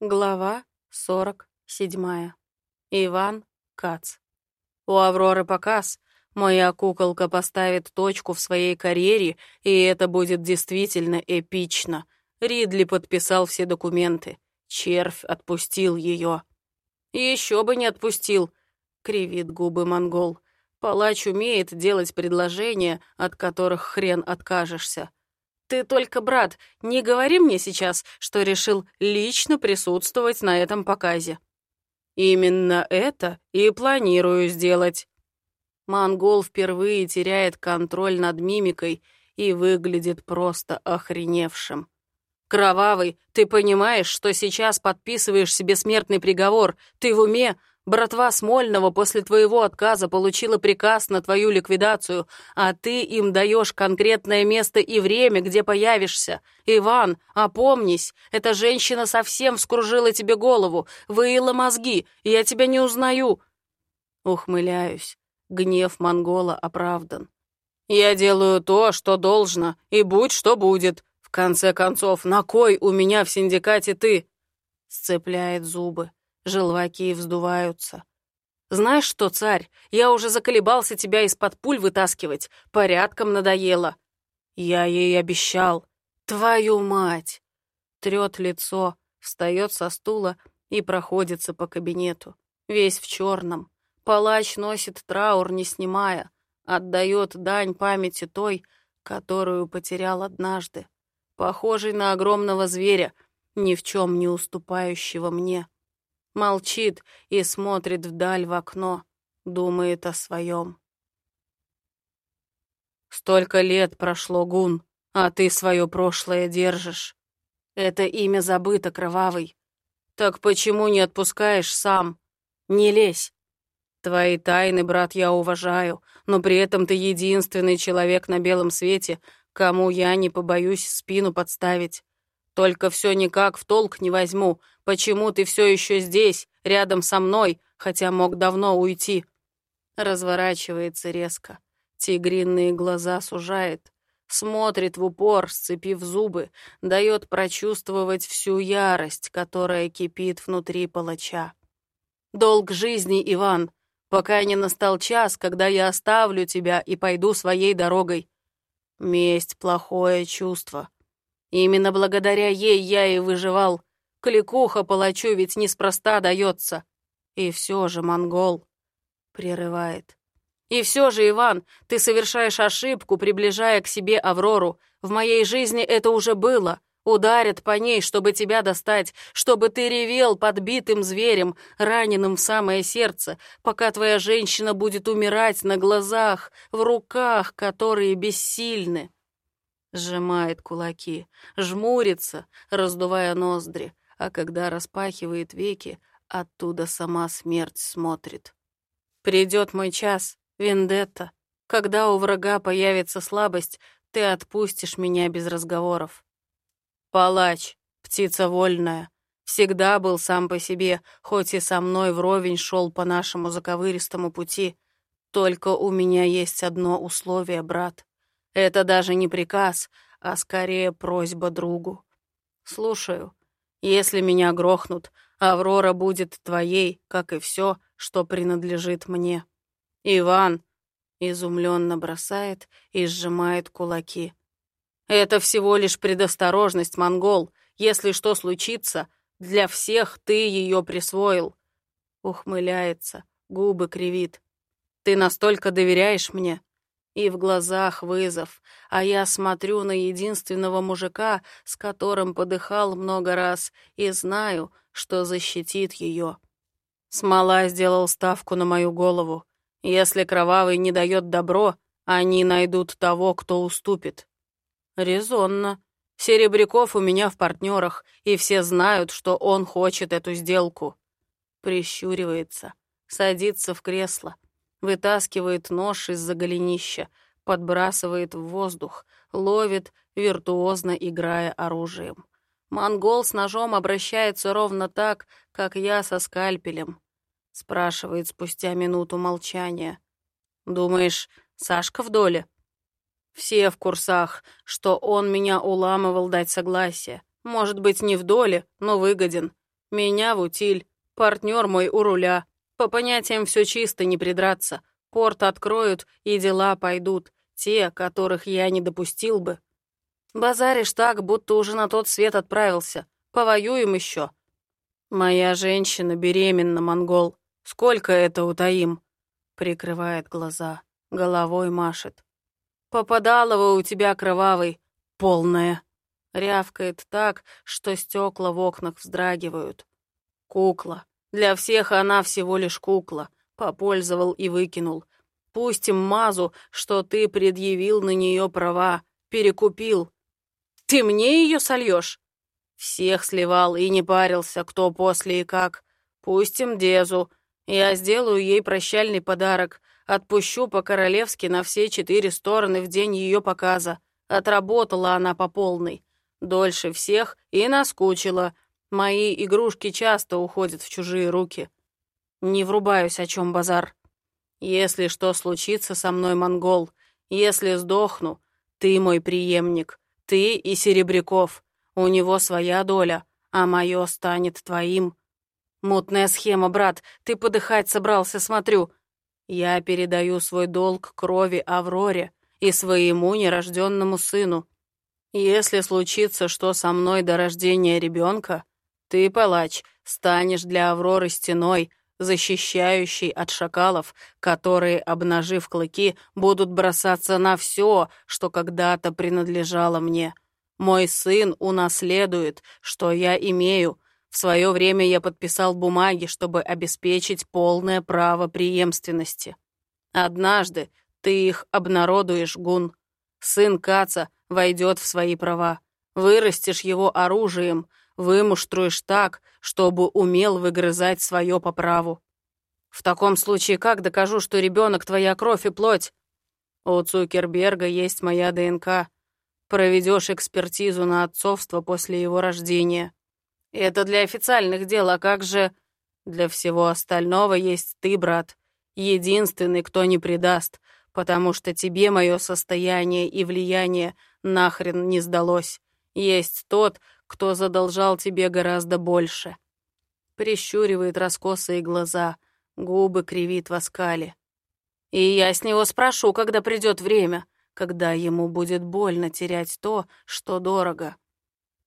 Глава 47. Иван Кац. У Авроры показ. Моя куколка поставит точку в своей карьере, и это будет действительно эпично. Ридли подписал все документы. Червь отпустил ее. Еще бы не отпустил, кривит губы монгол. Палач умеет делать предложения, от которых хрен откажешься. Ты только, брат, не говори мне сейчас, что решил лично присутствовать на этом показе. Именно это и планирую сделать. Монгол впервые теряет контроль над мимикой и выглядит просто охреневшим. «Кровавый, ты понимаешь, что сейчас подписываешь себе смертный приговор? Ты в уме? Братва Смольного после твоего отказа получила приказ на твою ликвидацию, а ты им даешь конкретное место и время, где появишься. Иван, опомнись, эта женщина совсем вскружила тебе голову, выила мозги, я тебя не узнаю». Ухмыляюсь. Гнев монгола оправдан. «Я делаю то, что должно, и будь что будет. В конце концов, на кой у меня в синдикате ты?» Сцепляет зубы. Желваки вздуваются. «Знаешь что, царь, я уже заколебался тебя из-под пуль вытаскивать. Порядком надоело». «Я ей обещал. Твою мать!» Трет лицо, встает со стула и проходится по кабинету. Весь в черном. Палач носит траур, не снимая. Отдает дань памяти той, которую потерял однажды. Похожий на огромного зверя, ни в чем не уступающего мне. Молчит и смотрит вдаль в окно, думает о своем. Столько лет прошло, Гун, а ты свое прошлое держишь. Это имя забыто, Кровавый. Так почему не отпускаешь сам? Не лезь. Твои тайны, брат, я уважаю, но при этом ты единственный человек на белом свете, кому я не побоюсь спину подставить. Только все никак в толк не возьму. Почему ты все еще здесь, рядом со мной, хотя мог давно уйти?» Разворачивается резко. Тигринные глаза сужает. Смотрит в упор, сцепив зубы, дает прочувствовать всю ярость, которая кипит внутри палача. «Долг жизни, Иван, пока не настал час, когда я оставлю тебя и пойду своей дорогой. Месть — плохое чувство. Именно благодаря ей я и выживал. Кликуха палачу ведь неспроста дается. И все же, монгол, прерывает. И все же, Иван, ты совершаешь ошибку, приближая к себе Аврору. В моей жизни это уже было. Ударят по ней, чтобы тебя достать, чтобы ты ревел подбитым зверем, раненым в самое сердце, пока твоя женщина будет умирать на глазах, в руках, которые бессильны. Сжимает кулаки, жмурится, раздувая ноздри, а когда распахивает веки, оттуда сама смерть смотрит. Придет мой час, Вендетта. Когда у врага появится слабость, ты отпустишь меня без разговоров. Палач, птица вольная, всегда был сам по себе, хоть и со мной вровень шел по нашему заковыристому пути. Только у меня есть одно условие, брат. Это даже не приказ, а скорее просьба другу. Слушаю. Если меня грохнут, Аврора будет твоей, как и все, что принадлежит мне. Иван изумленно бросает и сжимает кулаки. Это всего лишь предосторожность, монгол. Если что случится, для всех ты ее присвоил. Ухмыляется, губы кривит. Ты настолько доверяешь мне? И в глазах вызов, а я смотрю на единственного мужика, с которым подыхал много раз, и знаю, что защитит ее. Смола сделал ставку на мою голову. Если Кровавый не дает добро, они найдут того, кто уступит. Резонно. Серебряков у меня в партнерах, и все знают, что он хочет эту сделку. Прищуривается, садится в кресло, вытаскивает нож из-за голенища, подбрасывает в воздух, ловит, виртуозно играя оружием. Монгол с ножом обращается ровно так, как я со скальпелем. Спрашивает спустя минуту молчания. «Думаешь, Сашка в доле?» Все в курсах, что он меня уламывал дать согласие. Может быть, не в доле, но выгоден. Меня в утиль, партнер мой у руля. По понятиям все чисто, не придраться. Порт откроют, и дела пойдут. Те, которых я не допустил бы. Базаришь так, будто уже на тот свет отправился. Повоюем еще. Моя женщина беременна, монгол. Сколько это утаим? Прикрывает глаза, головой машет. Попадалово у тебя кровавый, полная. Рявкает так, что стекла в окнах вздрагивают. Кукла. Для всех она всего лишь кукла. Попользовал и выкинул. Пустим мазу, что ты предъявил на нее права, перекупил. Ты мне ее сольешь? Всех сливал и не парился, кто после и как. Пустим Дезу. Я сделаю ей прощальный подарок. Отпущу по-королевски на все четыре стороны в день ее показа. Отработала она по полной. Дольше всех и наскучила. Мои игрушки часто уходят в чужие руки. Не врубаюсь, о чем базар. Если что случится со мной, монгол, если сдохну, ты мой преемник, ты и Серебряков. У него своя доля, а мое станет твоим. Мутная схема, брат, ты подыхать собрался, смотрю. Я передаю свой долг крови Авроре и своему нерожденному сыну. Если случится что со мной до рождения ребенка, ты, палач, станешь для Авроры стеной, защищающей от шакалов, которые, обнажив клыки, будут бросаться на все, что когда-то принадлежало мне. Мой сын унаследует, что я имею. В свое время я подписал бумаги, чтобы обеспечить полное право преемственности. Однажды ты их обнародуешь, Гун. Сын Каца войдет в свои права. Вырастешь его оружием, вымуштруешь так, чтобы умел выгрызать свое по праву. В таком случае как докажу, что ребенок твоя кровь и плоть? У Цукерберга есть моя ДНК. Проведешь экспертизу на отцовство после его рождения. Это для официальных дел, а как же... Для всего остального есть ты, брат. Единственный, кто не предаст, потому что тебе мое состояние и влияние нахрен не сдалось. Есть тот, кто задолжал тебе гораздо больше. Прищуривает раскосые глаза, губы кривит в оскале. И я с него спрошу, когда придет время, когда ему будет больно терять то, что дорого.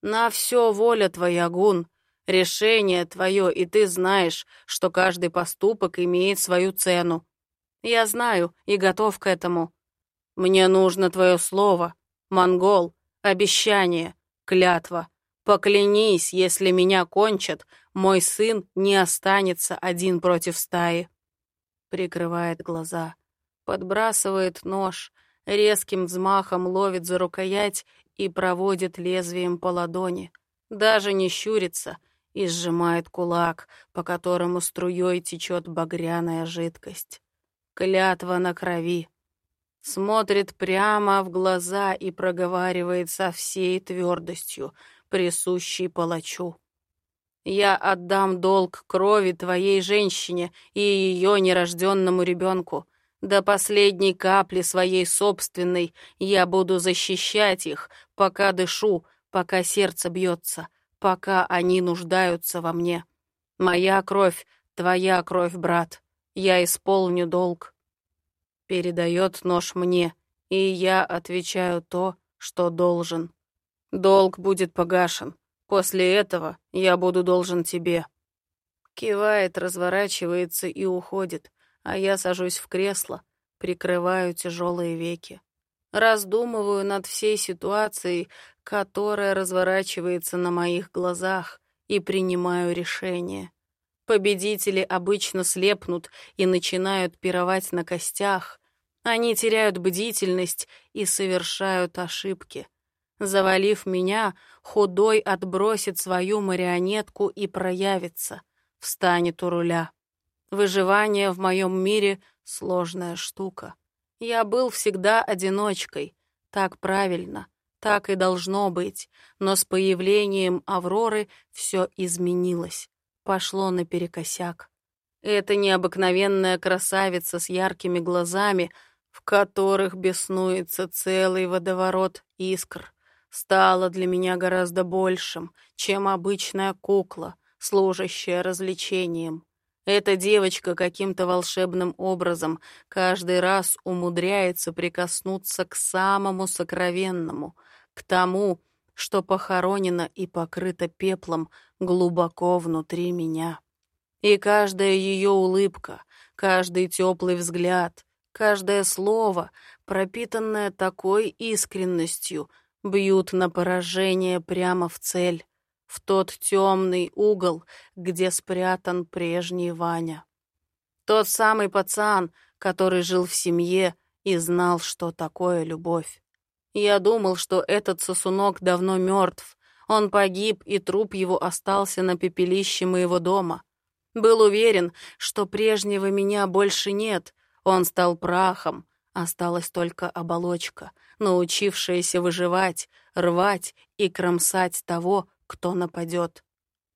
На все воля твоя, Гун, решение твое, и ты знаешь, что каждый поступок имеет свою цену. Я знаю и готов к этому. Мне нужно твое слово, монгол, обещание, клятва. Поклянись, если меня кончат, мой сын не останется один против стаи. Прикрывает глаза, подбрасывает нож, резким взмахом ловит за рукоять и проводит лезвием по ладони. Даже не щурится и сжимает кулак, по которому струей течет багряная жидкость клятва на крови. Смотрит прямо в глаза и проговаривает со всей твердостью, присущей палачу. «Я отдам долг крови твоей женщине и ее нерожденному ребенку. До последней капли своей собственной я буду защищать их, пока дышу, пока сердце бьется, пока они нуждаются во мне. Моя кровь, твоя кровь, брат. Я исполню долг. Передает нож мне, и я отвечаю то, что должен. Долг будет погашен. После этого я буду должен тебе. Кивает, разворачивается и уходит, а я сажусь в кресло, прикрываю тяжелые веки. Раздумываю над всей ситуацией, которая разворачивается на моих глазах, и принимаю решение. Победители обычно слепнут и начинают пировать на костях. Они теряют бдительность и совершают ошибки. Завалив меня, худой отбросит свою марионетку и проявится, встанет у руля. Выживание в моем мире — сложная штука. Я был всегда одиночкой. Так правильно, так и должно быть. Но с появлением Авроры все изменилось пошло наперекосяк. Это необыкновенная красавица с яркими глазами, в которых беснуется целый водоворот искр, стала для меня гораздо большим, чем обычная кукла, служащая развлечением. Эта девочка каким-то волшебным образом каждый раз умудряется прикоснуться к самому сокровенному, к тому, что похоронено и покрыто пеплом глубоко внутри меня. И каждая ее улыбка, каждый теплый взгляд, каждое слово, пропитанное такой искренностью, бьют на поражение прямо в цель, в тот темный угол, где спрятан прежний Ваня. Тот самый пацан, который жил в семье и знал, что такое любовь. Я думал, что этот сосунок давно мертв. Он погиб, и труп его остался на пепелище моего дома. Был уверен, что прежнего меня больше нет. Он стал прахом. Осталась только оболочка, научившаяся выживать, рвать и кромсать того, кто нападет.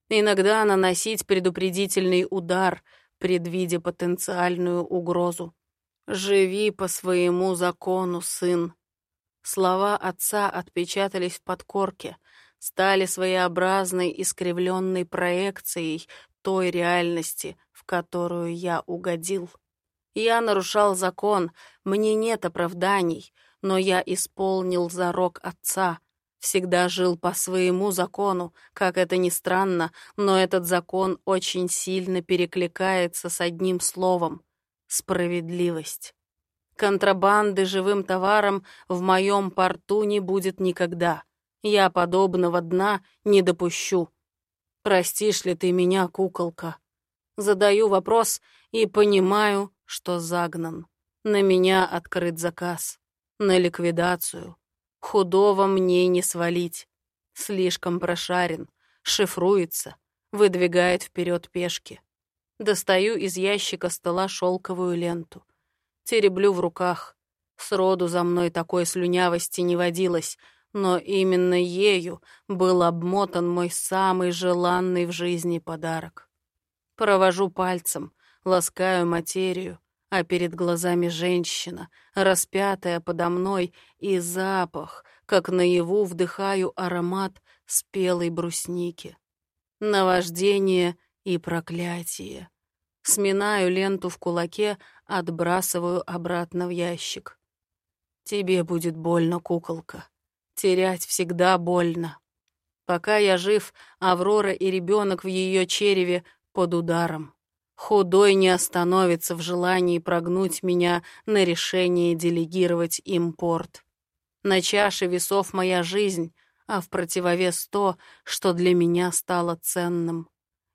Иногда наносить предупредительный удар, предвидя потенциальную угрозу. «Живи по своему закону, сын», Слова отца отпечатались в подкорке, стали своеобразной искривленной проекцией той реальности, в которую я угодил. Я нарушал закон, мне нет оправданий, но я исполнил зарок отца, всегда жил по своему закону, как это ни странно, но этот закон очень сильно перекликается с одним словом — справедливость. Контрабанды живым товаром в моем порту не будет никогда. Я подобного дна не допущу. Простишь ли ты меня, куколка? Задаю вопрос и понимаю, что загнан. На меня открыт заказ. На ликвидацию. Худого мне не свалить. Слишком прошарен, шифруется, выдвигает вперед пешки. Достаю из ящика стола шелковую ленту — тереблю в руках. Сроду за мной такой слюнявости не водилось, но именно ею был обмотан мой самый желанный в жизни подарок. Провожу пальцем, ласкаю материю, а перед глазами женщина, распятая подо мной, и запах, как наяву вдыхаю аромат спелой брусники. Наваждение и проклятие. Сминаю ленту в кулаке, отбрасываю обратно в ящик. Тебе будет больно, куколка. Терять всегда больно. Пока я жив, Аврора и ребенок в ее череве под ударом. Худой не остановится в желании прогнуть меня на решение делегировать импорт. На чаше весов моя жизнь, а в противовес то, что для меня стало ценным.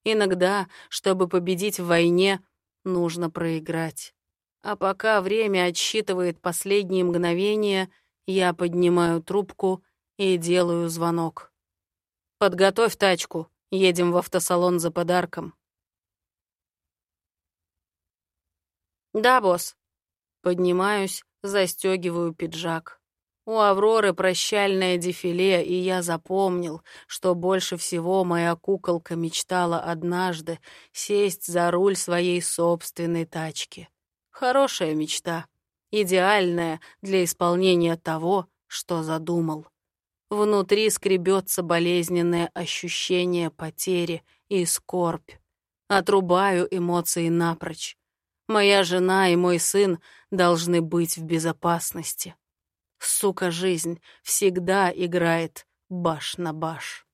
Иногда, чтобы победить в войне, нужно проиграть. А пока время отсчитывает последние мгновения, я поднимаю трубку и делаю звонок. «Подготовь тачку, едем в автосалон за подарком». «Да, босс». Поднимаюсь, застегиваю пиджак. У Авроры прощальное дефиле, и я запомнил, что больше всего моя куколка мечтала однажды сесть за руль своей собственной тачки. Хорошая мечта, идеальная для исполнения того, что задумал. Внутри скребется болезненное ощущение потери и скорбь. Отрубаю эмоции напрочь. Моя жена и мой сын должны быть в безопасности. Сука, жизнь всегда играет баш на баш.